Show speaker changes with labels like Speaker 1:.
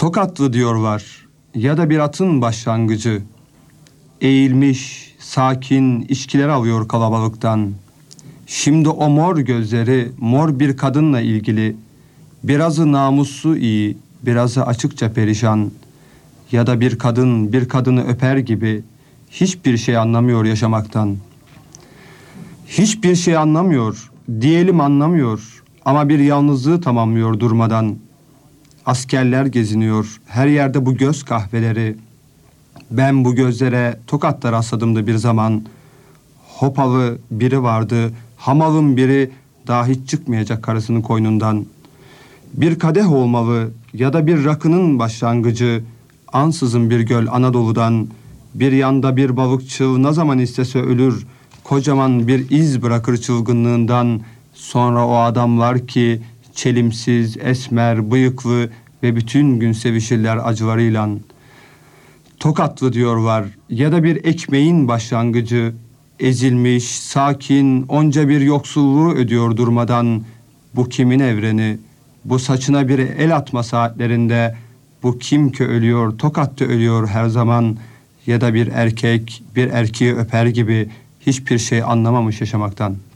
Speaker 1: Tokatlı diyorlar ya da bir atın başlangıcı. Eğilmiş, sakin, içkiler alıyor kalabalıktan. Şimdi o mor gözleri mor bir kadınla ilgili. Birazı namuslu iyi, birazı açıkça perişan. Ya da bir kadın bir kadını öper gibi hiçbir şey anlamıyor yaşamaktan. Hiçbir şey anlamıyor, diyelim anlamıyor ama bir yalnızlığı tamamlıyor durmadan. Askerler geziniyor, her yerde bu göz kahveleri. Ben bu gözlere Tokat'ta rastladımdı bir zaman. Hopalı biri vardı, hamalın biri daha hiç çıkmayacak karısının koynundan. Bir kadeh olmalı ya da bir rakının başlangıcı, ansızın bir göl Anadolu'dan, bir yanda bir balıkçı ne zaman istese ölür, kocaman bir iz bırakır çılgınlığından, sonra o adamlar ki çelimsiz, esmer, bıyıklı ve bütün gün sevişirler acılarıyla. Tokatlı diyorlar ya da bir ekmeğin başlangıcı, ezilmiş, sakin, onca bir yoksulluğu ödüyor durmadan. Bu kimin evreni? Bu saçına bir el atma saatlerinde bu kim ki ölüyor, Tokat'ta ölüyor her zaman ya da bir erkek bir erkeği öper gibi hiçbir şey anlamamış yaşamaktan.''